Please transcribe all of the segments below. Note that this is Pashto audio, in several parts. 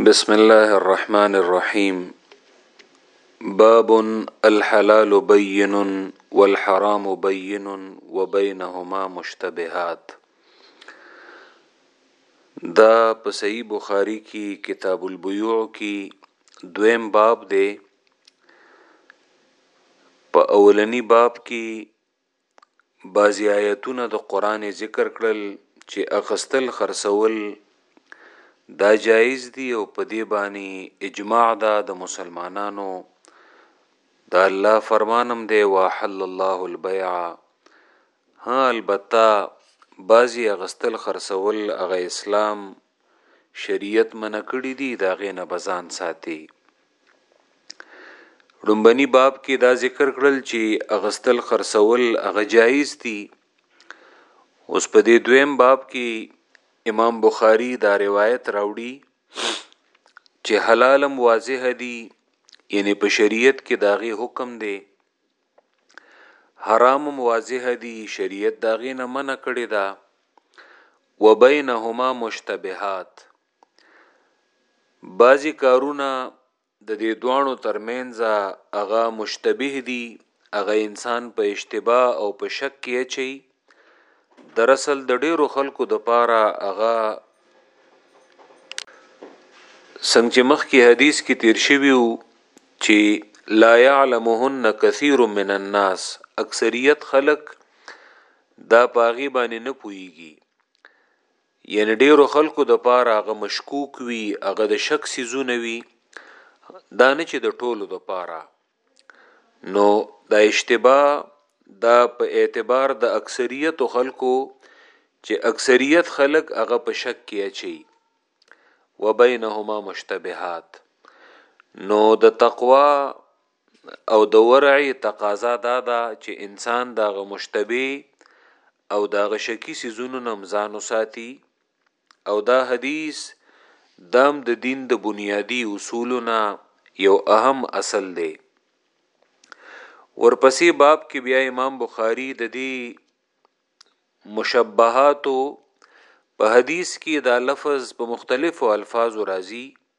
بسم الله الرحمن الرحيم باب الحلال بين والحرام بين وبينهما مشتبهات دا په صحیح بخاری کې کتاب البیوع کې دویم باب دی په اولنی باب کې بعضی آیتونه د قران ذکر کړل چې اغستل خرڅول دا جایز دی او په دې باندې اجماع ده د مسلمانانو دا الله فرمانم دی واحل الله البيع ها البته بعضی اغستل خرڅول هغه اسلام شریعت منع کړی دی دا غې نه بزان ساتي ړومبني باب کې دا ذکر کړل چې اغستل خرڅول هغه جایز دي اوس په دې دویم باب کې امام بخاری دا روایت راوړي چې حلالم واضح دي یعنی په شریعت کې داغه حکم دی حرامم واضح دي شریعت د هغې نه منع کړې ده وبینهما مشتبهات بعضی کارونه د دې دوانو ترمنځ هغه مشتبه دي هغه انسان په اشتباه او په شک کې اچي در اصل د ډیرو خلکو د پاره هغه څنګه چې مخکې حدیث کې تیر شوی وو چې لا يعلمهن كثير من الناس اکثریت خلق دا پاغي باندې نه پويږي یعنی ډیرو خلکو د پاره هغه مشکوک وي هغه د شک سيزونه وي دا نه چې د ټولو د پاره نو دا اشتباه دا په اعتبار د اکثریت خلکو چې اکثریت خلک هغه په شک کې اچي وبینهما مشتبهات نو د تقوا او د ورع تقاضا دا ده چې انسان دغه مشتبه او دغه شکی سيزونو نمزان ساتي او دا حدیث دام د دین د بنیادی اصولو نه یو اهم اصل دی ورپسې باب کې بیا امام بخاری د دې مشبهاتو په حدیث کې دا لفظ په مختلفو الفاظو راځي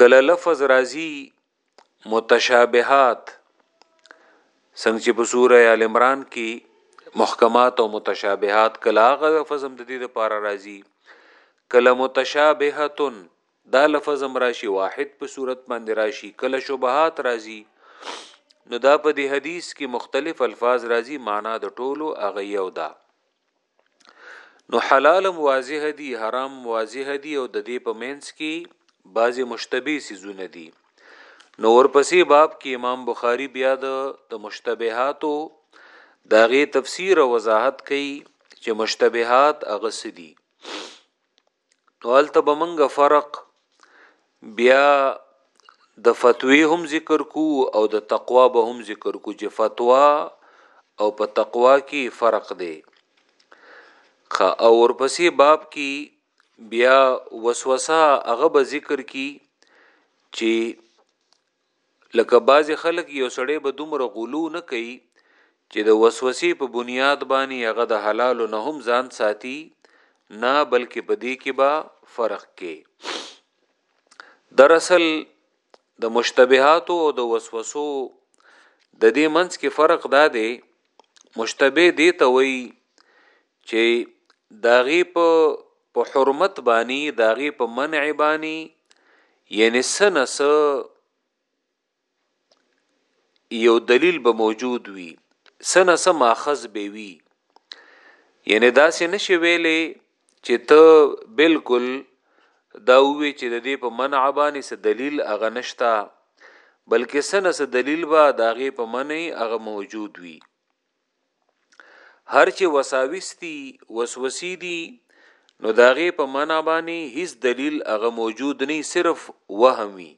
کله لفظ راځي متشابهات څنګه چې په سوره ال عمران کې محکمات او متشابهات کله هغه لفظ هم د دې لپاره راځي کله متشابهتون دا لفظ هم راشي واحد په صورت باندې راشي کله شبهات راځي نو دا په دې حدیث کې مختلف الفاظ راځي معنا د ټولو اغه یو ده نو حلال واضح دي حرام واضح دي او د دې په مینس کې بعضی مشتبه سيزونه دي نو ورپسې باب کې امام بخاری بیا د مشتبهاتو داغه تفسیر او وضاحت کوي چې مشتبهات هغه سدي نو هلته به منګه فرق بیا د فتوی هم ذکر کو او د تقوا به هم ذکر کو چې فتوا او په تقوا کې فرق دی خا او ورپسې باب کې بیا وسوسه هغه به ذکر کی چې لکه بعضی خلک یو سړی به دومره غلو نه کوي چې د وسوسې په بنیاد باندې هغه د حلالو نه هم ځان ساتي نه بلکې په دې کې به فرق کې دراصل د مشتبهات او د وسوسو د دې منځ کې فرق دا دی مشتبه دې ته وایي چې داغي په په حرمت بانی داغي په منع بانی یعنی سنه س یو دلیل به موجود وي سنه س ماخذ به وي یعنی دا سه نشي ویلې چې ته بالکل دا وی چې د دې په منع باندې څه دلیل اغه نشتا بلکې سنه څه دلیل با داغه په منع اغه موجود وي هر چې وساوس دي وسوسې دي نو داغه په معنا باندې هیڅ دلیل هغه موجود نه صرف وهم وي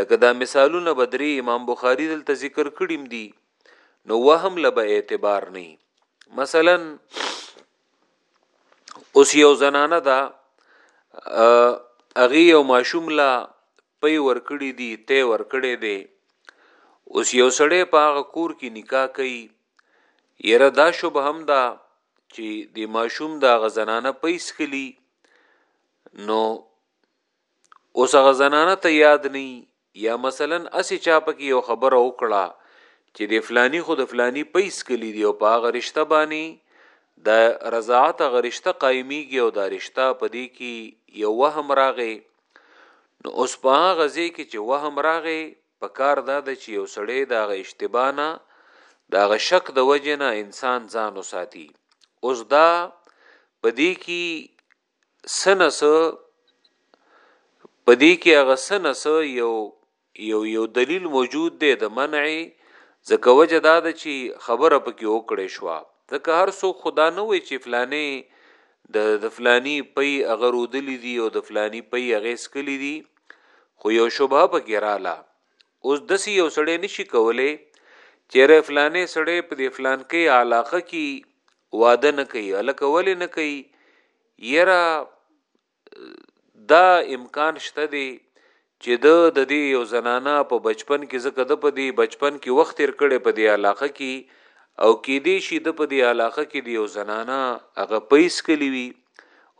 لکه دا مثالونه بدري امام بخاری دلته ذکر کړیم دي نو وهم لبه اعتبار نه مثلا اوس یو زنانه دا اغي یو ماشوم لا پي ورکړي دي ته ورکړي دي اوس یو سړی په هغه کور کې نکاح کوي یره دا شوب هم دا چې د ماشوم دا غزنانه پیس کلی نو اوس غزنانه ته یاد نه یا مثلا اسی چا پکې یو خبره وکړه چې د فلانی خو د فلانی پیس کلی دی او په هغه رشتہ باندې د رضاعت غرشته قائمیږي او دا رشتہ په دې کې یو وهم راغی نو اوس په هغه ځای کې چې وهم راغی په کار دا د چې یو سړی دا غ اشتباه نه دا غ شک د وجه نه انسان ځان وساتي اوس دا پدې کې سنس پدې کې هغه سنس یو یو یو دلیل موجود دی د منع ځکه وجه دا ده چې خبره پکې وکړې شو ځکه هر څوک خدا نه وای چې فلانه د د فلانی پي اگر ودلی دي او د فلانی پي هغه سکلی دي خو یو شوبه پکې رااله اوس دسی یو سړی نشي کولای چیرې فلانه سړی په دې فلان کې علاقه کې واده نه کوي الکه ولې نه کوي یرا دا امکان شته دی چې د د دې یو زنانه په بچپن کې زکه د په دې بچپن کې وخت تیر کړي په دې علاقه کې او کې دې شي د په دې علاقه کې د یو زنانه هغه پیس کلی وي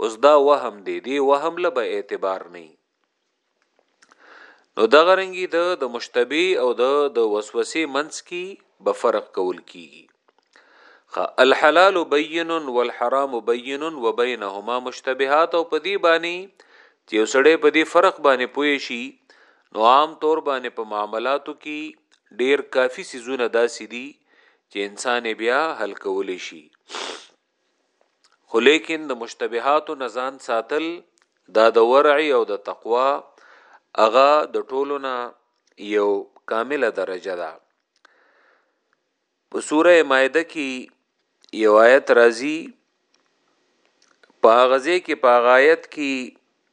اوس دا وهم دی دی وهم له به اعتبار نه نو دغه رنګي د د مشتبه او د د وسوسه منس کی به فرق کول کیږي خ الحلال بین والحرام بین وبینهما مشتبهات او پدی باندې چې وسړې پدی فرق باندې پوي شي نو عام طور باندې په معاملاتو کې ډیر کافی سيزونه داسې دي چې انسان بیا حل کول شي خو لیکن د مشتبهاتو نه ځان ساتل دا د ورع او د تقوا هغه د ټولو نه یو کامله درجه ده په سوره مائده کې یو آیت راځي په غزه کې په آیت کې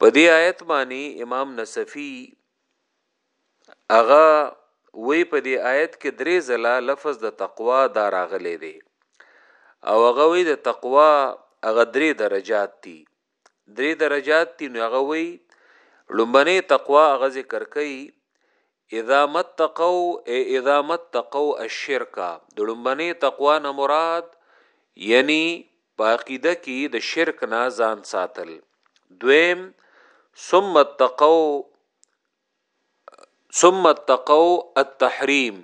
په دې آیت باندې امام نصفی اغا وی په دې آیت کې درې ځله لفظ د تقوا دا راغلی دی او هغه وی د تقوا هغه درې درجات دي درې درجات دي نو هغه وی لومبنه تقوا هغه ذکر کوي اذا متقوا اذا متقوا الشرك د لومبنه تقوا نه مراد یعنی په عقیده کی د شرک نه ځان ساتل دویم ثم اتقوا ثم اتقوا التحریم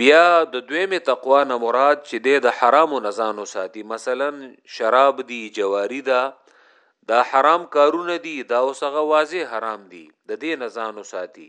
بیا د دویمه تقوا نه مراد چې د د حرامو نه ځان وساتي مثلا شراب دی جواری ده دا حرام کارونه دي دا اوسغه واضح حرام دي د دې نه ځان وساتي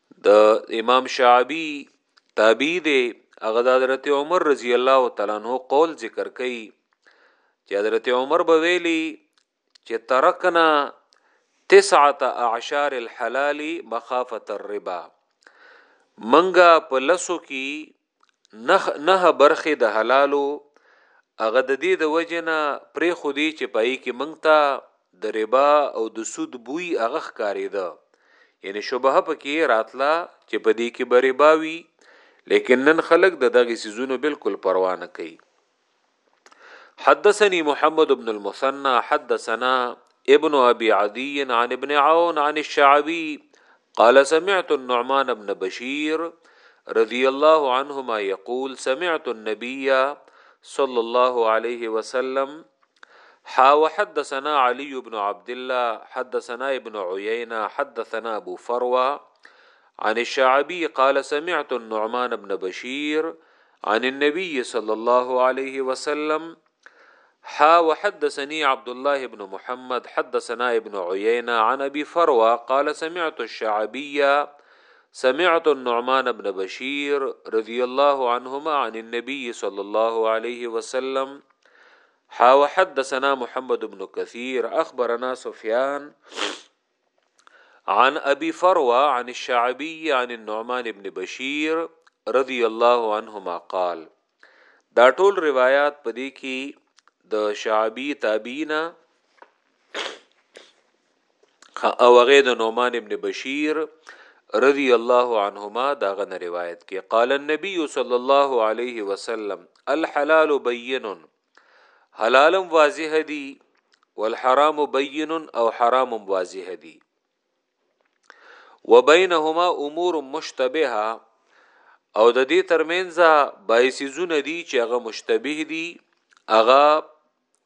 د امام شعبی تابعی دی هغه د حضرت عمر رضی الله تعالی عنہ قول ذکر کړي چې حضرت عمر به ویلي چې ترکنا تسعه اعشار الحلال مخافه الربا منګه په لسو کې نه نه برخې د حلالو هغه د دې د وجه نه پرې خو دې چې پای کې مونږ ته د ربا او د سود بوی هغه ښکارېده یعنی شبهه پکې راتله چې په دې کې به ربا وي لیکن نن خلک د دغه سيزونو بالکل پروا نه کوي حدثني محمد بن المثنى حدثنا ابن ابي عدي عن ابن عون عن الشعبي قال سمعت النعمان بن بشير رضي الله عنهما يقول سمعت النبي صلى الله عليه وسلم حا وحدثنا علي بن عبد الله حدثنا ابن عيينة حدثنا أبو فروة عن الشعبي قال سمعت النعمان بن بشير عن النبي صلى الله عليه وسلم حا وحدثني عبد الله بن محمد حدثنا ابن عيينة عن أبي فروة قال سمعت الشعبي سمعت النعمان بن بشير رضي الله عنهما عن النبي صلى الله عليه وسلم حاو حدثنا محمد بن كثير أخبرنا سفيان عن ابي فروه عن الشعبي عن النعمان ابن بشير رضي الله عنهما قال دا ټول روایت پدې کې د شعبي تابعینا او هغه د نعمان ابن بشیر رضی الله عنهما دا غن روایت کې قال النبي صلی الله علیه وسلم الحلال بین حلالم واضح دي والحرام بين او حرام واضح دي وبينهما امور مشتبهه او د دې ترمنځ بایسیزونه دي چې هغه مشتبه دي هغه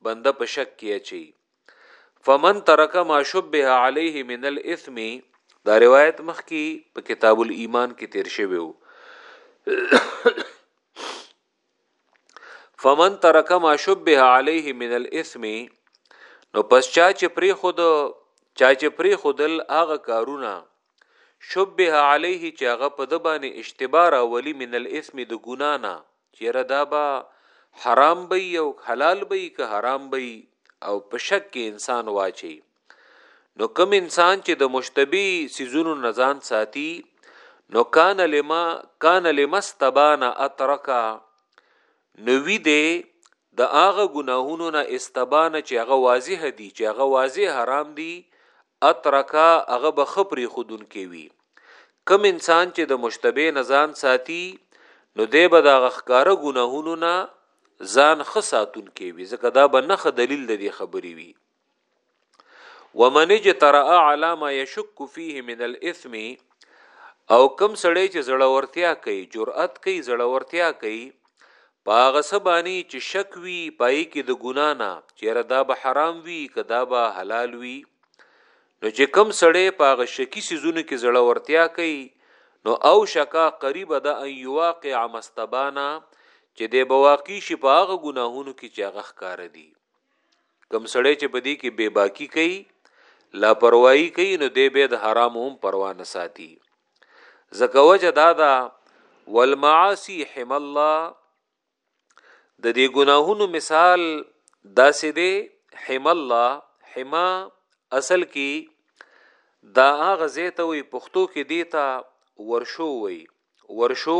بنده په شک کې اچي فمن ترک ما شبه عليه من الاثم دا روایت مخ کې په کتاب الایمان کې تیر شوی وو فمن ترک ما شبه علیه من الاثم نو پس چا چې پری خود چا چې پری خودل هغه کارونه شبه علیه چې هغه په د باندې اشتبار اولی من الاثم د ګنا نه چیرې دا با حرام به او حلال به که حرام به او په شک کې انسان واچي نو کوم انسان چې د مشتبه سيزونو نزان ساتي نو کان لما کان لمستبان اترکا نو وی دی د هغه ګناهونو نه استبان چې هغه واضح دي چې هغه واضح حرام دي اترکا هغه به خبري خودون کوي کم انسان چې د مشتبه نزان ساتي نو دی به د غخکاره ګناهونو نه ځان خساتون کوي ځکه دا به نه دلیل د دې خبري وي ومن اجترأ علی ما یشک فیه من الاثم او کم سړی چې زړورتیا کوي جرأت کوي زړورتیا کوي پاغه سبانی چې شک وی پای کې د ګنا نه چیرې دا به حرام وی کدا به حلال وی نو چې کم سړی پاغه شکی سيزونه کې زړورتیا کوي نو او شکا قریب ده ان یواقع مستبانا چې د بواقی شي پاغه ګناهونو کې چې هغه ښکار دي کم سړی چې په دې کې بې باکی کوي لاپروايي کوي نو دې به د حرام هم پروا نه ساتي زکه وجه دا دا والمعاصي حم الله د دې ګناهونو مثال داسې دی حم الله حما اصل کې دا هغه زیته وي پښتو کې دیتا ورشو وي ورشو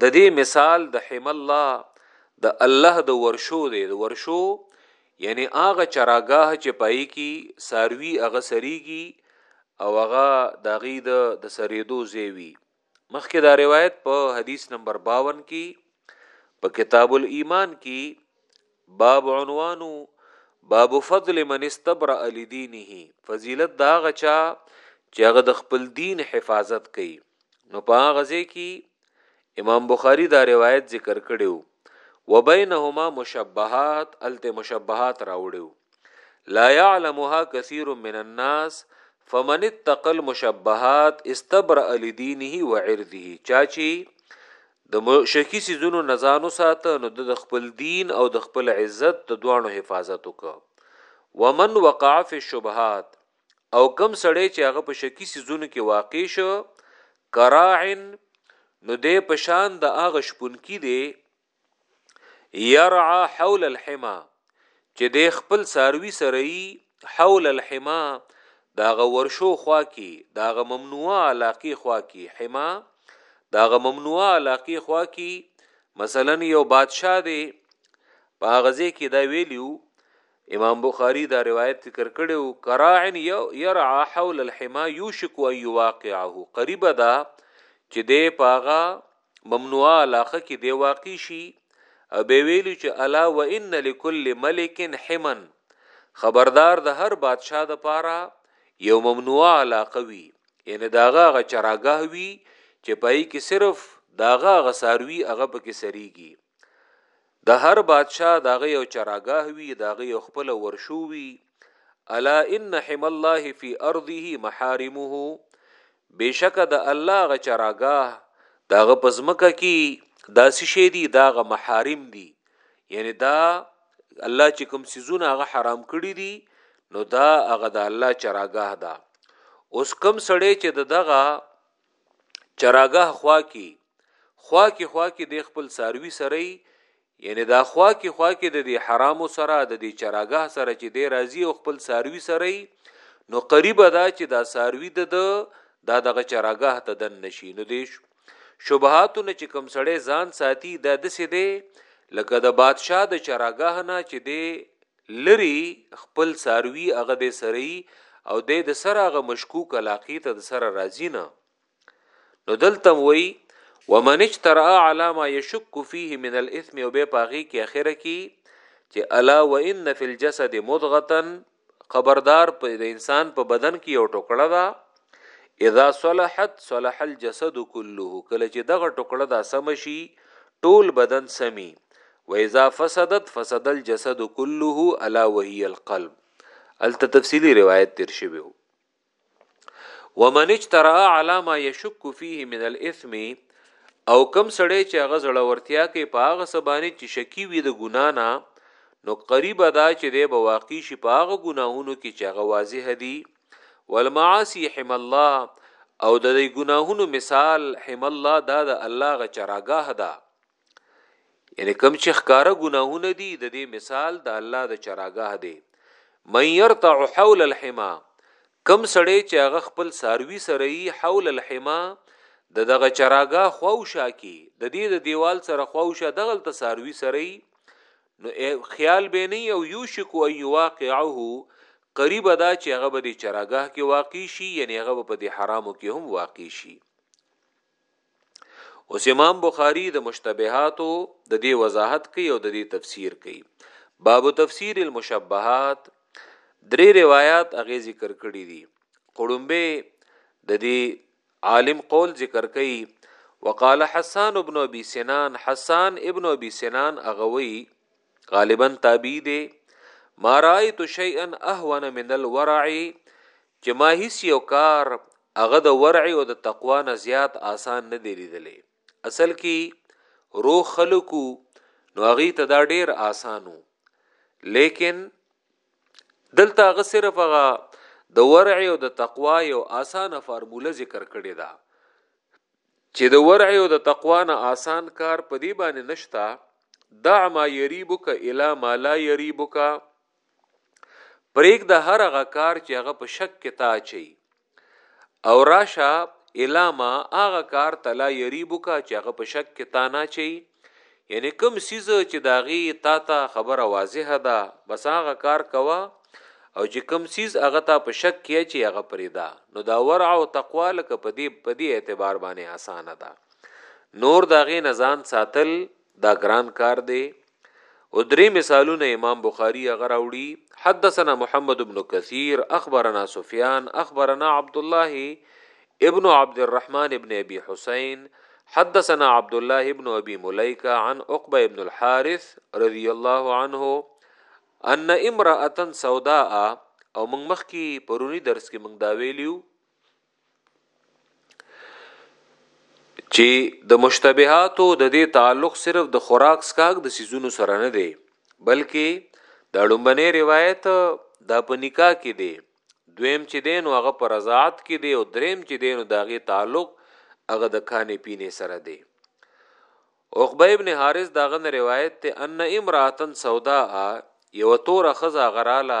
د دې مثال د حم الله د الله د ورشو دی د ورشو یعنی هغه چراګاه چې پای کی ساروی هغه سریږي او هغه د غي د د سریدو زیوی مخکې دا روایت په حدیث نمبر 52 کې په کتاب الایمان کې باب عنوان باب فضل من استبرأ لدينه فضیلت دا هغه چا چې هغه د خپل دین حفاظت کوي نو په هغه ځای کې امام بخاری دا روایت ذکر کړیو وبینهما مشبهات الته مشبهات راوړیو لا يعلمها كثير من الناس فمن اتقى المشبهات استبرأ لدينه وعرضه چاچی د شرکي څیزونو نه ځان وساته نو د خپل دین او د خپل عزت د دواړو حفاظت وکړه ومن وقع فی الشبهات او کم سړی چې هغه په شکی سيزونو کې واقع شو کراعن نو دی پشان د هغه شپونکی دی يرعى حول الحما چې د خپل ساروي سره حول الحما داغه ورشو خوا کې داغه ممنوعه علاقه خوا کې حما داغه ممنوعه علاقه خوا کې مثلا یو بادشاه دی په غزه کې دا ویلیو امام بخاری دا روایت ذکر کړو کراعن یرعا حول الحما یوشک ان یواقعه قریب دا چې دی پاغه ممنوعه علاقه کې دی واقع شي او به ویلو چې الا وان لكل ملک حمن خبردار د هر بادشاه د پاره یو ممنوعه علاقه وي یعنی داغه غ چراګاه وي چې پای کې صرف داغه غ ساروي هغه پکې سریږي د هر بادشاه د هغه یو چراګاه وي، د هغه یو خپله ورشو وي، الا ان حمى الله فی ارضه محارمه بېشکه د الله هغه چراګاه د هغه په ځمکه کې دا څه شی دي دا هغه محارم دي یعنی دا الله چې کوم سيزونه هغه حرام کړی دي نو دا هغه د الله چراګاه ده اوس کم سړی چې د دغه چراګاه خوا کې خوا کې خوا کې د خپل ساروي سره یعنی دا خوا کې خوا کې د دې حرامو سره د دې چراګاه سره چې دی راضي او خپل ساروي سره نو قریب دا چې دا ساروي د دا دغه چراګاه ته دن نشي نو دیش شبهاتو نه چې کم سړی ځان ساتي دا د سې دی لکه د بادشاه د چراګاه نه چې دی لری خپل څاروی هغه دی سره یی او دی د سره هغه مشکوک علاقه ته د سره راځی نه نو دلته وی ومن اجترا علی ما یشک فیه من الاثم او به پاغي کې اخره کې چې الا وان فی الجسد مضغه خبردار په د انسان په بدن کې یو ټوکړه ده اذا صلحت صلح الجسد كله کله چې دغه ټوکړه دا سم شي ټول بدن سمي و اذا فسدت فسد الجسد كله الا وهي القلب الته تفصيلي روایت تیر شوی وو ومن اجترا على ما يشك فيه من الاثم او کم سړی چې هغه زړه ورتیا کوي په هغه سبانی چې شکی وي د ګنا نه نو قریب دا چې دی به واقع شي په هغه ګناهونو کې چې هغه واضح دي والمعاصی حم الله او د دې ګناهونو مثال حم الله دا د الله غ چراګاه ده یعنی کم چې ښکارا ګناهونه دي د دې مثال د الله د چراګاه دی من يرتع حول الحما کم سړی چې هغه خپل ساروي سره یي حول الحما د دغه چراګاه خوښا کی د دې د دیوال سره خوښا دغل ته ساروي سره یي نو خیال به نه او یوشک ان یواقعه قریب دا چې هغه به د چراګاه کې واقع شي یعنی هغه به په دې حرامو کې هم واقع شي اوس امام بخاری د مشتبهاتو د دې وضاحت کوي او د دې تفسیر کوي باب تفسیر المشبهات درې روایت هغه ذکر کړی دي قړمبه د دې عالم قول ذکر کوي وقال حسان ابن ابي سنان حسان ابن ابي سنان اغوي غالبا تابعي دي ما رايت شيئا اهون من الورع چې ما هیڅ یو کار هغه د ورع او د تقوا نه زیات آسان نه دی لیدلی اصل کې روغ خلکو نو هغه ته دا ډیر آسانو لیکن دلته هغه صرف هغه د ورع او د تقوا یو آسانه فارموله ذکر کړی دا چې د ورع او د تقوا نه آسان کار په دی باندې نشتا دع ما یریبک الی ما لا یریبک پریک د هر هغه کار چې هغه په شک کې تا چي او راشه الاما هغه کار ته لا یریبک چې هغه په شک کې تا نه چي یعنی کوم سیز چې داغي تا ته خبره واضحه ده بس هغه کار کوه او چې کوم سیز هغه ته په شک کې چې هغه پریدا نو دا ورع او تقوا لکه په دې په دې اعتبار باندې اسانه ده نور داغي نزان ساتل دا ګران کار دی او درې مثالونه امام بخاری هغه راوړي حدثنا محمد بن کثیر اخبرنا سفیان اخبرنا عبد الله ابن عبد الرحمن ابن ابي حسين حدثنا عبد الله ابن ابي مليكه عن عقبه ابن الحارث رضي الله عنه ان امراه سوداء او موږ مخکي پرونی درس کې موږ دا ویلیو چې د مشتبهاتو د دې تعلق صرف د خوراک سکاک د سيزونو سره نه دی بلکې د اړمبنې روایت د په نکاح کې دی دویم چې دین او هغه پر رضاعت کې دی او دریم چې دین او داغه تعلق هغه د کانې پینې سره دی عقبه ابن حارث داغه روایت ته ان امراتن سودا یو تور خزا غراله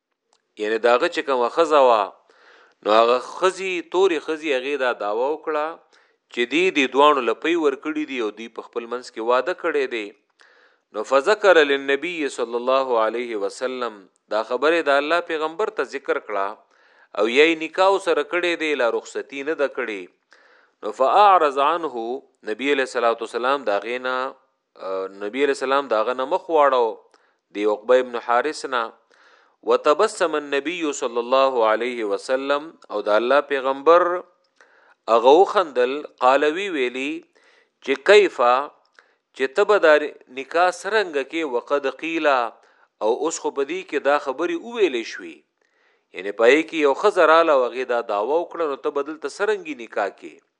یعنی داغه چې کومه خزه وا نو هغه خزي توري خزي هغه دا داوا وکړه چې دی دی دوانو لپی ورکړي دی او دی په خپل منځ کې واده کړي دی نو فذكر للنبي صلی الله علیه وسلم دا خبره د الله پیغمبر ته ذکر کړه او یې نکاح سره کړي دی لا رخصتی نه د کړي نو فاعرض عنه نبی علیہ الصلوۃ والسلام دا غینا نبی علیہ السلام دا غنه مخ واړو دی عقبه ابن حارث نه وتبسم النبي صلی الله علیه وسلم او دا الله پیغمبر اغه خندل قالوی ویلی چې کیفا چې تبدار نکاح سرنګ کې وقد قیلا او اوس خو بدی کې دا خبري اوویلې شوې یعنی پای کې یو خزراله وغه دا داوا وکړه نو ته بدل ته سرنګي نکاح کې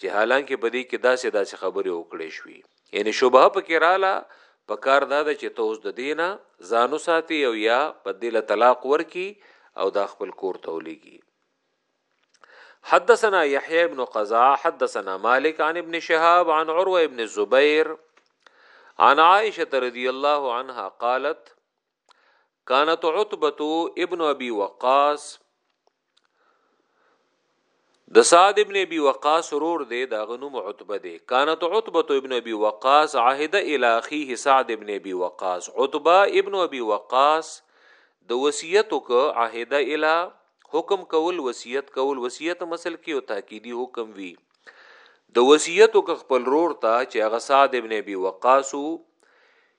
چې حالانکه په دې کې داسې داسې خبرې وکړې شوې یعنی شبهه پکې رااله په کار دا ده چې توس د دینه ځانو ساتي او یا په دې له طلاق ورکی او دا خپل کور ته ولېږي حدثنا يحيى بن قزاع حدثنا مالك عن ابن شهاب عن عروة ابن الزبير عن عائشة رضي الله عنها قالت کانت عتبه ابن ابي وقاص د سعد ابن ابي وقاص رور دی دا غنوم عتبه دی کانت عتبه ابن ابي وقاص عهد الى اخيه سعد ابن ابي وقاص عتبه ابن ابي وقاص د وصیت وک عهد الى حکم کول وصیت کول وصیت مسل کې او تاکیدی حکم وی د وصیت وک خپل رور ته چې هغه سعد ابن ابي وقاص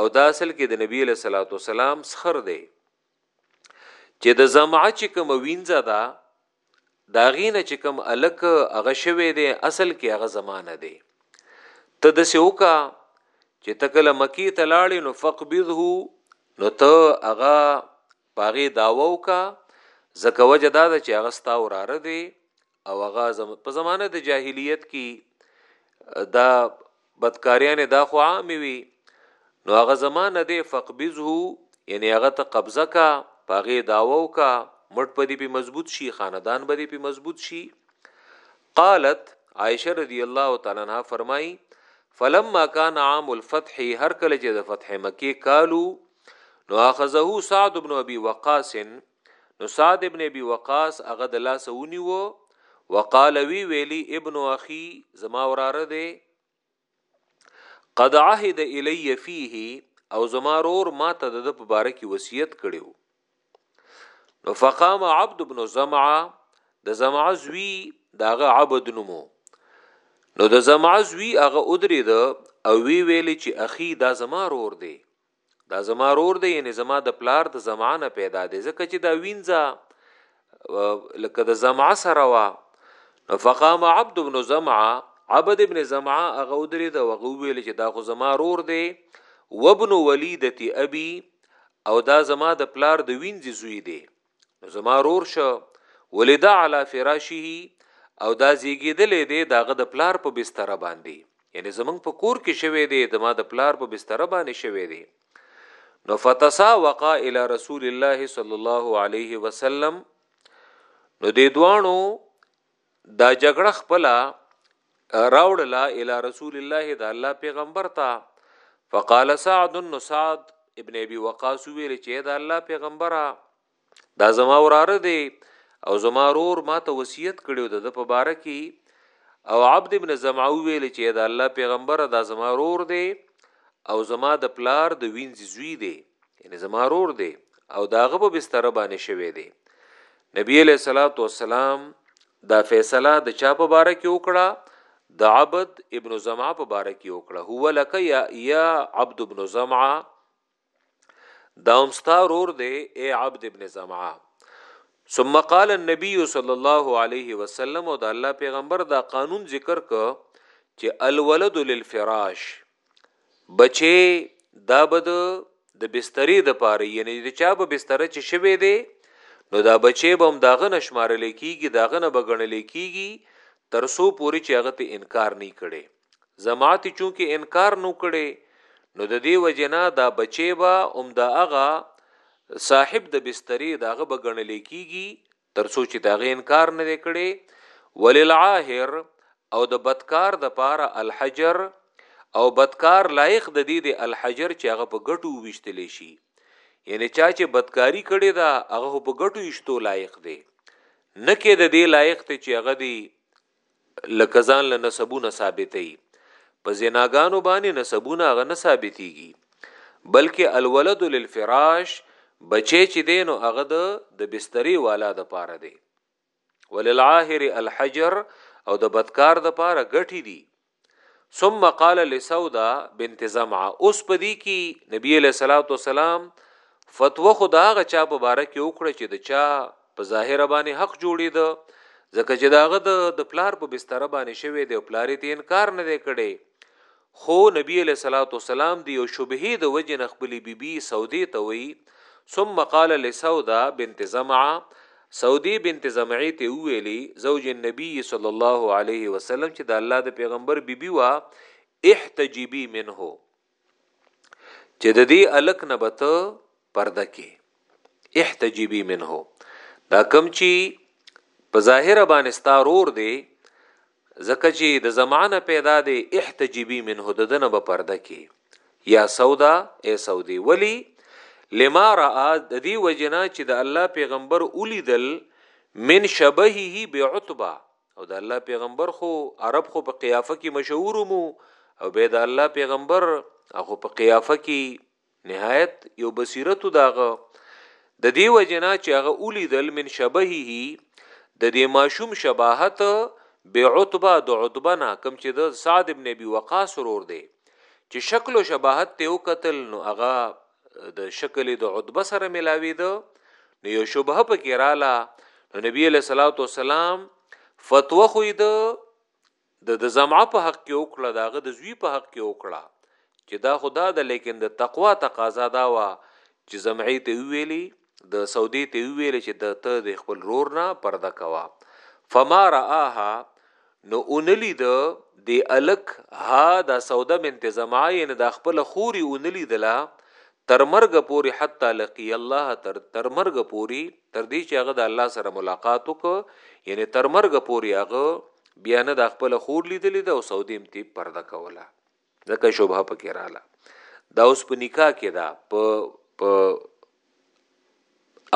او دا اصل کې د نبی له صلوات والسلام سخر دی چې د زمعه چې کوم وینځه ده دا غینه چې کوم الک هغه شوی دی اصل کې هغه زمانه دی ته د سوکا چې تکله مکی ته لاړې نو فقبضه نو ته هغه پاغي داوو کا زکه وجه دا چې هغه ستا وراره دی او هغه زم... په زمانه د جاهلیت کې دا بدکاریان دا خو عام وي نو هغه زمانه دی فقبزه یعنی هغه ته قبضه کا پاغه داوو کا مټ پدی په مضبوط شي خاندان بدی په مضبوط شي قالت عائشه رضی الله تعالی عنها فرمای فلما كان عام الفتح هر کله چې د فتح مکه کالو نو اخذه سعد بن ابي وقاص نو سعد ابن ابي وقاص هغه د لاس ونیو وقال وی ویلی ابن اخي زما وراره دی قد عهد الی فيه او زما رور ما ته د په باره کې وصیت کړو نو فقام عبد ابن زمعه د زمعه زوی داغه عبد نومو نو د زمعه زوی هغه ادری ده او وی ویلی چې اخي دا زما رور دی دا زما رور دی یعنی زما د پلار د زمعه نه پیدا دی ځکه چې دا وینځه لکه د زمعه سره وا فقام عبد بن زمعه عبد ابن زمعه هغه ودرې دا وغه ویل چې دا خو زما رور دی وابن ولیدتی ابي او دا زما د پلار د وینځي زوی دی نو زما رور شو ولدا علی فراشه او دا زیږیدلې دی داغه د پلار په بستر باندې یعنی زمنګ په کور کې شوې دی د ما د پلار په بستر باندې شوې دی نو فتسا وقا الی رسول الله صلی الله علیه وسلم نو د دوانو دا جګړه خپل راوړله الی رسول الله د الله پیغمبر ته فقال سعد بن سعد ابن ابي وقاص ویل چې دا الله پیغمبره دا زما وراره دی او زما رور ما ته وصیت کړو د په باره کې او عبد ابن زمعه ویل چې دا الله پیغمبره دا زما رور دی او زما د پلار د وینځ زوی دی یعنی زما رور دی او داغه په بستر باندې شوی دی نبی علیہ الصلوۃ والسلام دا فیصله د چا په باره کې وکړه د عبد ابن زمعه په باره کې وکړه هو لک یا یا عبد ابن زمعه دا همستا رور دی اے عبد ابن زمعه ثم قال النبي صلى الله عليه وسلم او د الله پیغمبر دا قانون ذکر ک چې الولد للفراش بچي دا به د د بسترې د پاره یعنی د چا به بستر چې شوي دی نو دا بچي به هم داغه نشمارل کیږي داغه نه بغنل کیږي تر سو پوری چې هغه ته انکار نه کړي زماعت چونکه انکار نو کړي نو د دې وجنا دا بچي به هم دا هغه صاحب د بسترې داغه بغنل کیږي تر څو چې داغه انکار نه دی کړي وللعاهر او د بدکار د پاره الحجر او بدکار لایق د دې د الحجر چې هغه په ګټو وشتل شي یعنی چا چې بدکاری کړي دا هغه په ګټو یشتو لایق دی نه کې د دې لایق ته چې هغه دی لکه ځان له نسبونه ثابتي په زناګانو باندې نسبونه هغه نه ثابتيږي بلکې الولد للفراش بچی چې دی نو هغه د د بستری والا د پاره دی وللعاهر الحجر او د بدکار د پاره غټي دي ثم قال لسودا بنت زمعه اوس په دې کې نبی له صلوات و سلام فتوا خدا غ چا په باره کې وکړه چې د چا په ظاهر باندې حق جوړې ده ځکه چې داغه د د پلار په بستر باندې شوی دی او پلاری ته انکار نه دی کړي خو نبی له صلوات و سلام دی او شبهه د وجه نخبلی بیبي بی سعودي ته وی ثم قال لسودا بنت زمعه سعودي بنت زمعي ته ویلي زوج النبي صلی الله علیه وسلم چې د الله د پیغمبر بیبي بی وا احتجبي منه چې د دې الک نه بت پرده کې احتجبي منه دا کم چی په ظاهر باندې ستارور دی ځکه چی د زمعه نه پیدا دی احتجبی منه دده نه به پرده کی یا سودا ای سودی ولی لما را د دی وجنا چې د الله پیغمبر اولیدل من شبهه بعتبه او د الله پیغمبر خو عرب خو په قیافه کې مشهور مو او به د الله پیغمبر خو په قیافه کې نهایت یو بصیرت داغه د دې وجنا چې هغه اولیدل من شبهه د دې ماشوم شباهت بعتبه د عتبه نه کم چې د سعد ابن ابي وقاص ورور دی چې شکل او شباهت ته وکتل نو هغه د شکل د عتبه سره ملاوي ده نو یو شبهه پکې رااله نو نبی له صلوات و سلام فتوا خو د د د زمعه په حق کې وکړه د هغه د زوی په حق کې وکړه چې دا خدا ده لیکن د تقوا تقاضا دا وا چې زمعه ته ویلي د سعودي ته ویلي چې د ته د خپل رور نه پرده کوا فما راها نو اونلی د د الک ها د سوده من تزمعه نه د خپل خوري اونلی دلا تر مرګ پوری حتا لقی الله تر تر مرګ پوری تر دې چې هغه د الله سره ملاقات وکړ یعنی تر مرګ پوری هغه بیا نه د خپل خور لیدلې ده او سعودي هم تیب پرده کوله ځکه شوبه پکې رااله دا اوس په نکاح کې ده په په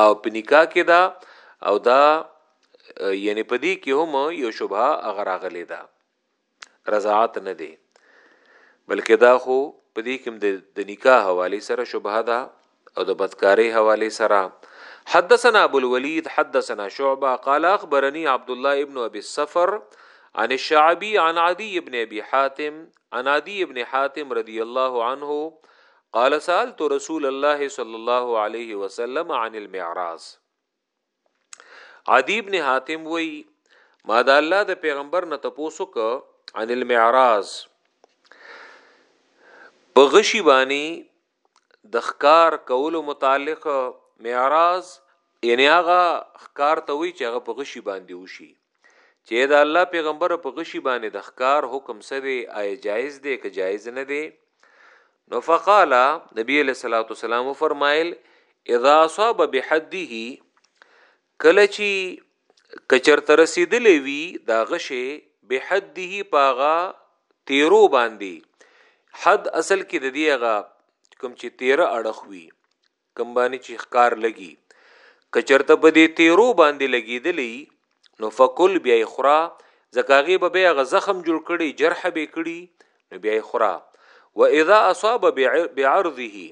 او په نکاح کې ده او دا یعنی په دې کې هم یو شوبه اگر اغلې ده رضاعت نه دی بلکې دا خو په دې کې د نکاح حواله سره شوبه ده او د بدکاری حواله سره حدثنا ابو الولید حدثنا شعبه قال اخبرني عبد الله ابن ابي السفر عن الشعبي عن عدي ابن ابي حاتم عن عدي ابن حاتم رضي الله عنه قال سالت رسول الله صلى الله عليه وسلم عن المعراض عدی ابن حاتم وی ما د الله د پیغمبر نه تاسو ک عن المعراض په غشي باندې د خکار کولو متعلق معراض یعنی هغه خکار ته وی چې هغه په غشي باندې وشي چې دا الله پیغمبر په غشي باندې د ښکار حکم سوي آی جایز دی که جایز نه دی نو فقال نبی علیہ الصلوۃ والسلام فرمایل اذا صاب بحده کله چی کچر تر رسیدلې وی دا غشه بحده پاغا تیرو باندې حد اصل کې د دیغه کوم چې تیر اړخ وی کوم باندې چې ښکار لګي کچرته په دې تیرو باندې لګیدلې نو فکل بیا خورا زکاغي به بیا غ زخم جوړ کړي جرح به کړي نو بیا خورا و اذا اصاب بعرضه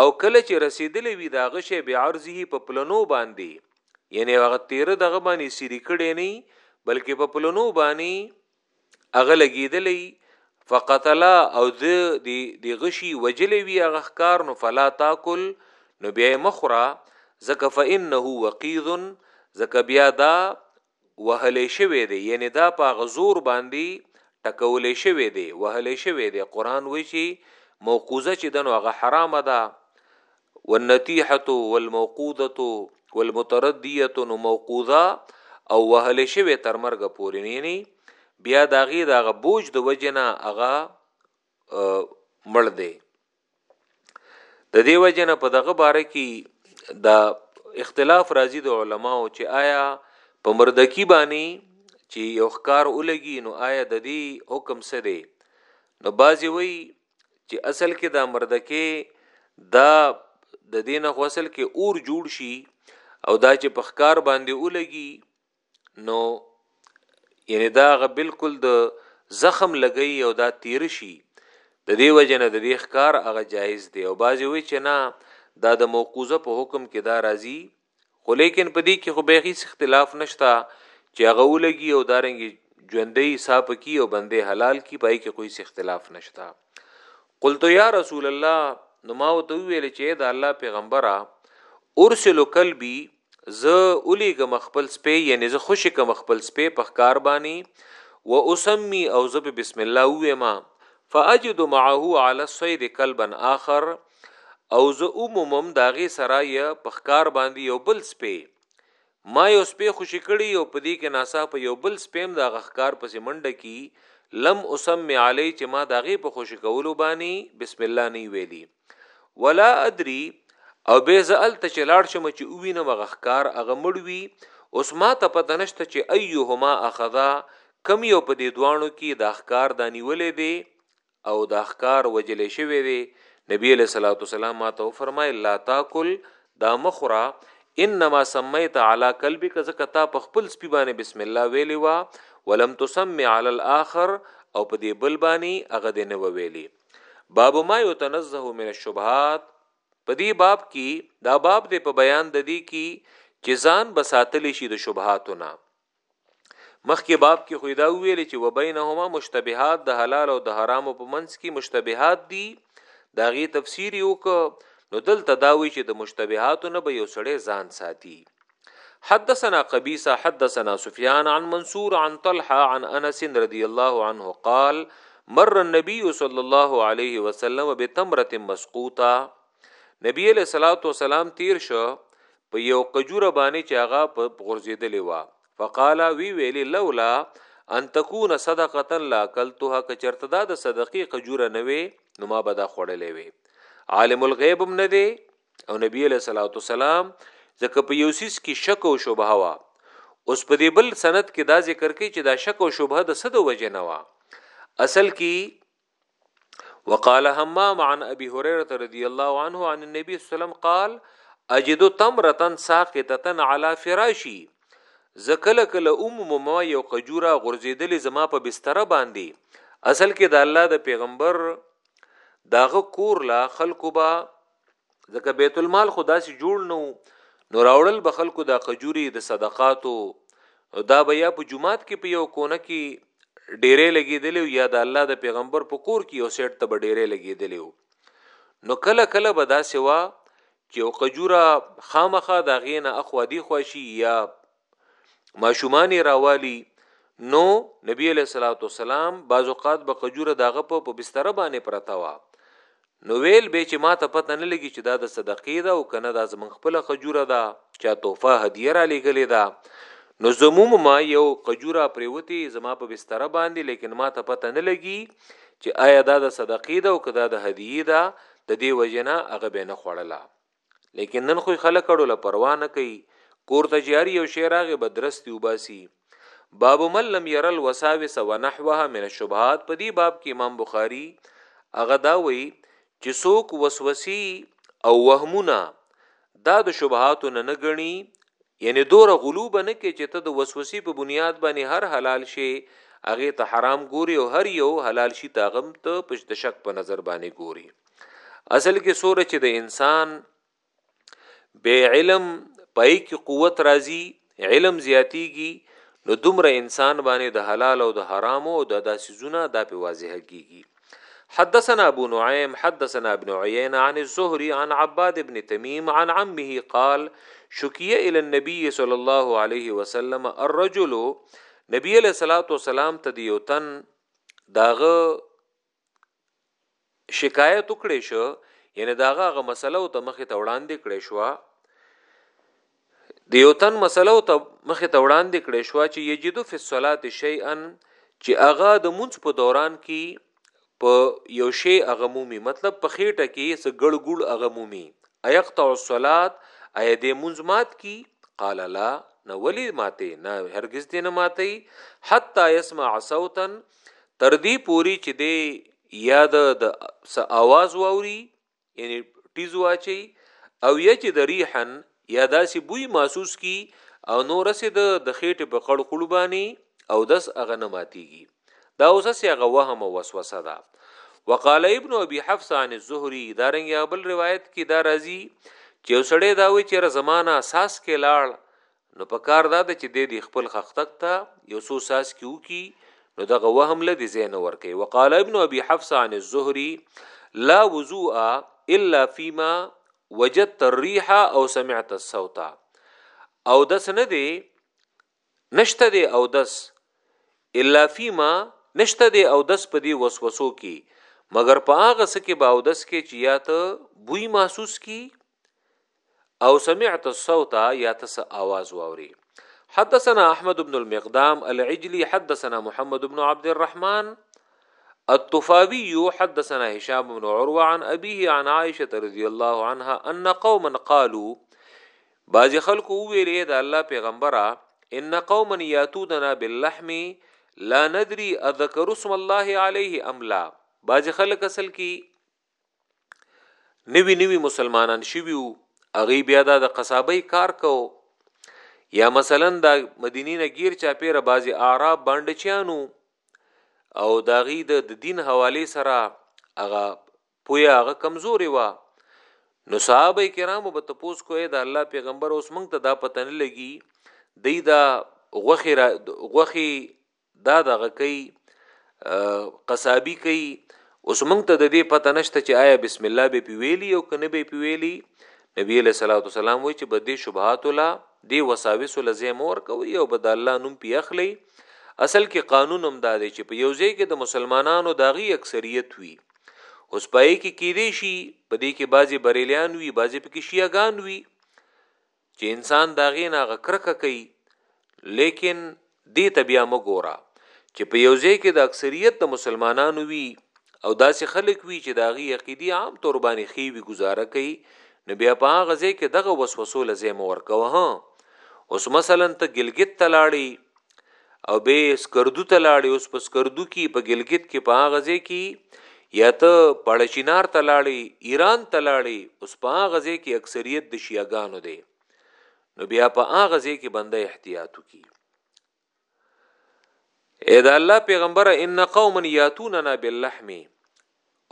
او کله چې رسیدلې وي دا غشه بعرضه په پلنو باندې یعنی هغه تیر دغه باندې سری کړي نه بلکې په پلنو باندې هغه لګیدلې فقتلا او د دی دی غشي وجلې وی هغه ښکار نو فلا تاکل نو بیا مخرا زکه فانه وقیذ زکه بیا دا وهلې شوی دی یعنی دا په غزور باندې ټکولې شوی دی وهلې شوی دی قران وی چې موقوزه چې دنو هغه حرام ده والنطیحة والموقوذة والمتردیة نو موقوذه او وهل شوی تر مرګ پورې نه ني بیا د هغې د هغه بوج د وجنه هغه مړ دی د دې وجنه په دغه باره کې دا اختلاف راځي د علماو چې آیا په مردکی باندې چې یو ښکار ولګي نو آیا د دې حکم څه دی نو بازي وی چې اصل کې دا مردکه دا د دین خو اصل کې اور جوړ شي او دا چې په ښکار باندې ولګي نو یعنی دا غ بالکل د زخم لګي او دا تیر شي د دې وجنه د دې ښکار هغه جایز دی او بعضی وی چې نه دا د موقوزه په حکم کې دا راځي خو لیکن په دې کې خو به هیڅ اختلاف نشته چې هغه ولګي او دارنګ ژوندې حساب کی او بندې حلال کی پای کې کوئی اختلاف نشته قلت یا رسول الله نو ما وته ویل چې دا الله پیغمبره ارسل قلبی ز اولی غم خپل سپی یعنی ز خوشی کم خپل سپی په کار بانی و اسمی او زب بسم الله و ما فاجد معه علی الصید قلبا اخر او زه اومومم د هغې سره یې په ښکار باندې یو بل سپی ما یو سپی خوشې کړی او په دې کې ناڅاپه یو بل سپی هم د هغه ښکار پسې منډه کی لم اسمي علی چې ما د هغې په خوشې کولو باندې بسم الله نه ویلی ولا ادري او به زه هلته چې لاړ شم چې ووینم هغه ښکار هغه مړ وي اوس ما ته پته نشته چې ایهما اخذا کم یو په دې دواړو کې دا ښکار دا نیولې دی او دا ښکار وجل شوی دی نبی علیہ الصلوۃ والسلام ما ته فرمایل لا تاکل دا مخرا انما سمیت علی قلبک زکه تا په خپل سپی باندې بسم الله ویلی وا ولم تسمی علی الاخر او په دې بل باندې هغه دې نه ویلی باب ما یتنزه من الشبهات په دې باب کې دا باب دې په بیان د دې کې چې ځان بساتلی شي د شبهاتونه مخکې باب کې خو دا ویل چې وبینهما مشتبهات د حلال او د حرام په منځ کې مشتبهات دي دا غي تفسیر یو ک نو دل تداوی چې د مشتبهات نه به یو سړی ځان ساتي حدثنا قبيصه حدثنا سفيان عن منصور عن طلحه عن انس رضي الله عنه قال مر النبي صلى الله عليه وسلم بتمره مسقوطه نبی علیہ الصلوۃ والسلام تیر شو په یو قجوره باندې چې هغه په غرزیدلې و فقال وی ویلی لولا ان تكون صدقه لا کلتها کچرته دا د صدقې قجوره نه وي نو ما به دا خړلې وي عالم الغیب هم نه دی او نبی علیہ الصلوۃ والسلام ځکه په یوسیس کې شک او شبهه وا اوس په دې بل سند کې دا ذکر کوي چې دا شک او شبهه د صد وجه نه وا اصل کې وقال همام عن ابي هريره رضي الله عنه عن النبي صلى الله عليه وسلم قال اجد تمره ساقطه على فراشي زکل کله اوم مما یو قجوره غرزیدلې زما په بستر باندې اصل کې د الله د پیغمبر داغه کور لا خلکو با ځکه بیت المال خدا سي جوړ نو نو راوړل به خلکو د قجوري د صدقاتو دا به یا په جمعات کې په یو کونه کې ډیره لګیدلې یا د الله د پیغمبر په کور کې یو سیټ ته به ډیره لګیدلې نو کله کله به دا سوا چې او قجوره خامخه دا غینه اخوا دی خوشي یا ماشومان راوالی نو نبی علیہ الصلوۃ والسلام بعض اوقات به قجوره داغه په بستر باندې پرتا وا نو ویل به چې ما ته پته نه لګي چې دا د صدقې ده او کنه دا زمون خپل قجوره ده چا تحفه هدیه را لګلې ده نو زموم ما یو قجوره پریوتی زما په بستر باندې لیکن ما ته پته نه لګي چې آیا دا د صدقې ده او کدا د هدیه ده د دې وجنه هغه به نه خوړله لیکن نن خو خلک اړو له پروا نه کوي کور ته جاری یو شی راغې بدرستی وباسي باب من لم ير الوساوس ونحوها من الشبهات په دې باب کې امام بخاری هغه دا وایي چې څوک وسوسي او وهمونه دا د شبهات نه نه غني یعنی دوره غلوب نه کې چې ته د وسوسي په بنیاد باندې هر حلال شي هغه ته حرام ګوري او هر یو حلال شي تاغم ته پښ د شک په نظر باندې ګوري اصل کې سوره چې د انسان بے علم پای کې قوت راځي علم زیاتیږي نو دومره انسان باندې د حلال او د حرام او د داسیزونه دا په واضح کیږي حدثنا ابو نعيم حدثنا ابن عيين عن الزهري عن عباد بن تميم عن عمه قال شكي الى النبي صلى الله عليه وسلم الرجل نبی علیہ الصلوۃ والسلام ته یو تن داغه شکایت وکړې شو یعنی داغه هغه مسله او ته مخې ته وړاندې کړې شو د یو تن مسله او ته مخې ته وړاندې کړې شو چې یجدو فی الصلاه شیئا چې هغه د مونږ په دوران کې په یو شی هغه مومي مطلب په خېټه کې څه ګړ ګړ هغه مومي ايقطع الصلاه اي د مونږ مات کی قال لا نو ولی ماته نه هرگز دې نه ماتي حتا يسمع صوتا تر دې پوري چې دی یا د س اواز ووري یعنی ټیز واچي او یا چې د ریحن یا داسې بوی محسوس کی او نو رسې د د خېټې په قړ قړبانی او دس هغه نه ماتيږي دا اوس سه هغه وهم او وسوسه ده وقال ابن ابي حفص عن الزهري دارنګ بل روایت کې دا راځي چې وسړی دا وی چې زمانہ اساس کې لاړ نو په کار دا ده چې دی دې خپل خختک ته یو څو ساسکي وکي نو دغه وهم له دې ځای نه ورکوي وقال ابن ابي حفص عن الزهري لا وضوء الا فيما وجدت الريح او سمعت الصوت او دس نه دی نشته دی او دس الا فيما نشته دی او دس په دې وسوسو کې مګر په هغه سکه به او دس کې چې یا ته بوی محسوس کی او سمعت الصوت یا تس आवाज واوري حدثنا احمد بن المقدام العجلي حدثنا محمد بن عبد الرحمن الطفاوي حدثنا هشام بن عروه عن ابيه عن عائشه رضي الله عنها ان قوما قالوا باز خلق ویلې د الله پیغمبره ان قوما ياتوننا باللحم لا ندري اذكر اسم الله عليه ام لا باج خلق اصل کی نوی نوی مسلمانان شوی وو هغه بیا دا د قصابی کار کو یا مثلا دا مدینی نه گیر چا پیر بازی اعراب باندې چانو او دا غی د دین حواله سره هغه پویا هغه کمزوري وا نو صحابه کرامو به تپوس کوی دا الله پیغمبر اوس مونږ ته دا پته نه لګي دی دا غوخي غوخي دا دغه کوي قصابي کوي اوس موږ ته د دې پته نشته چې آیا بسم الله به پیویلی او کنه به پیویلی نبی له صلوات والسلام وی چې بده شبهات ولا دی وساوس لزه مور کوي او بد الله نوم پی اخلي اصل کې قانون هم دا دی چې په یو ځای کې د مسلمانانو داغي اکثریت وي اوس پای کې کې دی شي په دې کې بعضي بریلیان وي بعضي پکې شیعاګان وي چې انسان د هغې نه هغه کرکه کوي ليکن دې ته بيا مه ګوره چې په یو ځای کې د اکثریت د مسلمانانو وي او داسې خلک وي چې د هغې عقیدي عام طور باندې ښې وي ګزاره کوي نو بیا په هغه ځای کې دغه وسوسو لځای مو ورکوه اوس مثلا ته ګلګت ته لاړې او به سکردو ته لاړې اوس په سکردو کې په ګلګت کې په هغه ځای کې یا ته پړچینار ته لاړې ایران ته لاړې اوس په هغه ځای کې اکثریت د شیعاګانو دی نو بیا په هغه ځای کې بنده احتیاط وکي اې دا الله پیغمبر ان قوم یاتوننا باللحم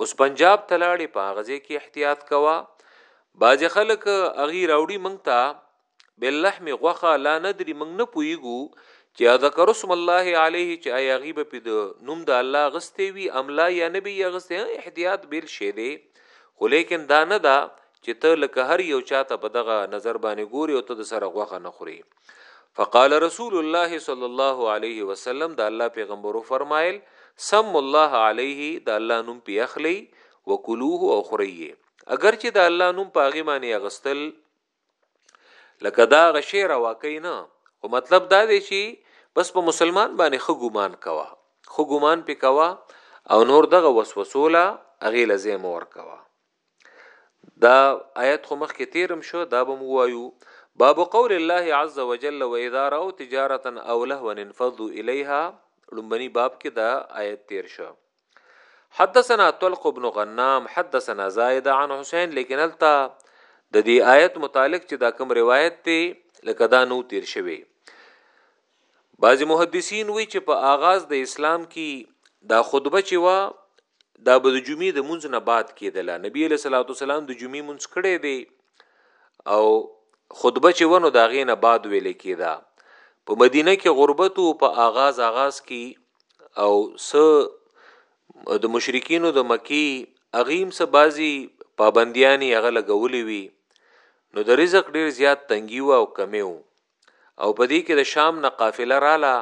اوس پنجاب ته لاړې په هغه ځای کې احتیاط کوه بعضې خلک هغې راوړي موږ ته باللحم غوښه لا نه دري موږ نه پوهیږو چې اذکر اسم الله علیه چې آیا هغې به پې د نوم د الله غستې وي املا یا نه به یې غستې احتیاط بیل شی دی خو لیکن دا نه ده چې ته لکه هر یو چاته په دغه نظر باندې ګوري او ته د سره غوښه نه خوري فقال رسول الله صلی الله علیه وسلم د الله پیغمبرو فرمایل سم الله علیه د الله نوم پی اخلی وکلوه او خریه اگر چې د الله نوم پاغي معنی اغستل لکه دا غشی رواکې نه او مطلب دا دی چې بس په مسلمان باندې خو ګمان کوا خو ګمان پې کوا او نور دغه وسوسوله اغه لزه مور کوا دا آیت خو مخکې تیرم شو دا به مو وایو باب قول الله عز وجل و اذا راو تجارتا او لهوا انفضوا الیها لومبني باب کې دا آیت تیر شو حدثنا طلق بن غنام حدثنا زائد عن حسین لیکن التا د دې آیت متعلق چې دا کوم روایت دی لکه دا نو تیر شوی بعضی محدثین وی چې په آغاز د اسلام کې دا خطبه چې وا دا به د جمعې د منځ نه بعد کېدله نبی له صلوات والسلام د جمعې منځ کړي دی او خطبه چې ونه دا غې نه بعد ویل کېدا په مدینه کې غربت او په آغاز آغاز کې او س د مشرکینو د مکی اغیم سه بازي پابندیانی هغه لګولې وی نو د رزق ډیر زیات تنګي او کمی وو او په دې کې د شام نه قافله رااله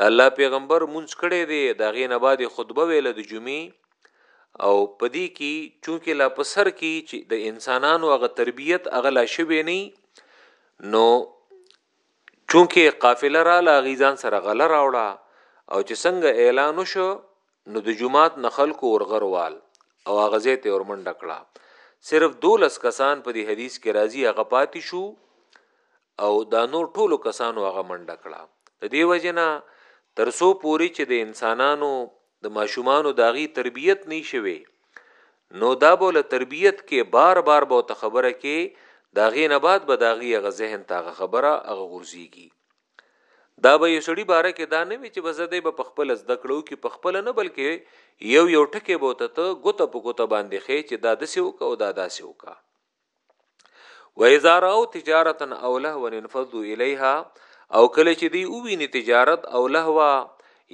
د الله پیغمبر مونږ کړي دي دا غي نه بعد خطبه ویله د جمعې او په دې کې چونکه لا په سر کې چې د انسانانو هغه تربیت هغه لا شوی نه نو چونکه قافله را لا غیزان سره غله راوړه او چې څنګه اعلان وشو نو د جومات نه خلکو ورغر وال او هغه ځای ته ورمنډه کړه صرف دولس کسان په دې حدیث کې راځي هغه پاتې شو او دا نور ټولو کسانو هغه منډه کړه د دې وجنه ترسو پوري چې د انسانانو د ماشومانو داغي تربیت نه شوي نو دا به له تربیت کې بار بار به ته خبره کې داغي نه بعد به داغي غ ذهن تاغه خبره هغه غورځيږي دا به یو سړی باره کې دا نه وي چې بس دی به په خپل زده کړو کې په خپل نه بلکې یو یو ټکی به ته ته ګوته په ګوته باندې خې چې دا د سیو کو دا دا سیو کا و اذا راو تجارتا او لهوا انفذوا الیها او کله چې دی او ویني تجارت او لهوا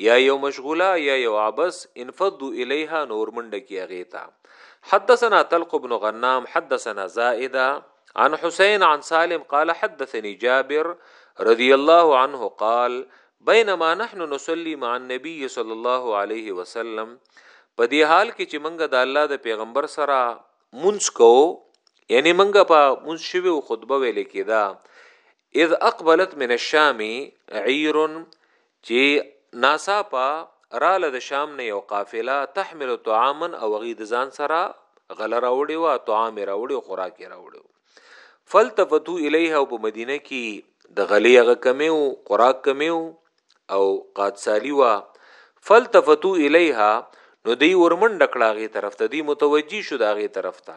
یا یو مشغوله یا یو عبس انفذوا الیها نور منډه کې اغیتا حدثنا تلق بن غنام حدثنا زائده عن حسين عن سالم قال حدثني جابر رضي الله عنه قال بينما نحن نصلي مع النبي صلى الله عليه وسلم په دې حال کې چې منګه د الله د پیغمبر سره مونږ کو یعنی منګه په مونږ شوی خطبه ویل کېدا اذ اقبلت من الشام عير چي ناڅاپه راله د شام نه یو قافله تحمل طعاما او هغوی د ځان سره غله راوړې وه، طعام یې راوړی او خوراک یې راوړی وو. فالتفتو الیه او په مدینه کي د غلې هغه کمی وو، خوراک کمی وو او قادسالي وه، فالتفتو الیه نو دوی ورمنډه کړه هغې طرف ته، دوی متوجه شو د هغې طرف ته،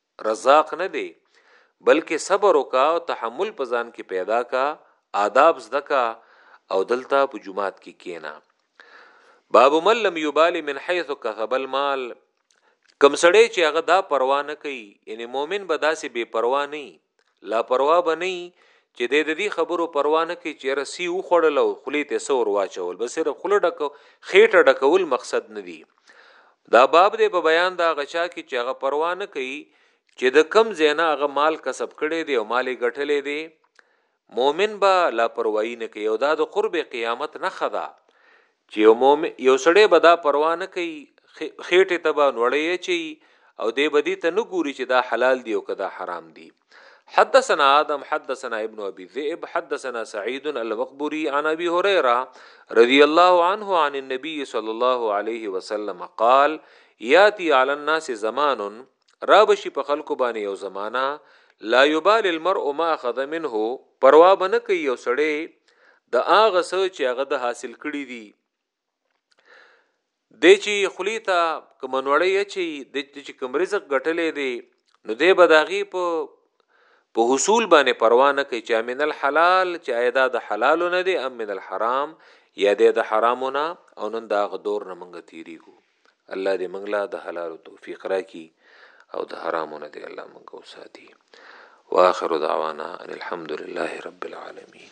رزاق نه دی بلکه صبر وکا او تحمل په ځان کې پیدا کا آداب زده کا او دلته په جمعات کې کینا باب من لم یبالی من حيث کسب المال کم سړی چې هغه دا پروا نه کوي یعنی مؤمن به داسې بے پروا نه لا پروا به نه یی چې دی د دې خبرو پروا نه کوي چې یاره سی وخوړل او خولې ته څه ور واچول بس صرف خوله ډکو خېټه ډکول مقصد نه دی دا باب دی په بیان دا غچا کې چې هغه پروا نه کوي چې د کم زینا هغه مال کسب کړي دی او مال ګټلې دی مؤمن به لاپروايي نه کوي او دا د قرب قیامت نه خدا چې یو مؤمن، یو سړی به دا پروا نه کوي، خېټې ته به نوړۍ اچوي او دی به دې ته نه ګوري چې دا حلال دي او که دا حرام دي. حدثنا آدم حدثنا ابن ابي ذئب حدثنا سعيد المقبري عن ابي هريره رضي الله عنه عن النبي صلى الله عليه وسلم قال ياتي على الناس زمان را به شي په خلکو باندې یو زمانه لا یبال المرء ما اخذ منه پروا به نه کوي یو سړی د هغه څه چې هغه د حاصل کړي دي د چې خلی ته کمنوړی اچي د چې کم رزق ګټلې دي نو دی به داغي په په حصول باندې پروا نه کوي چې من الحلال چې ایدا د حلال نه دي ام من الحرام یا د حرامونه او نن دا غدور نه منګه تیریږي الله دې موږ له د حلالو توفیق راکړي او د حرامو نه دې الله موږ وساتي واخر دعوانا ان الحمد لله رب العالمین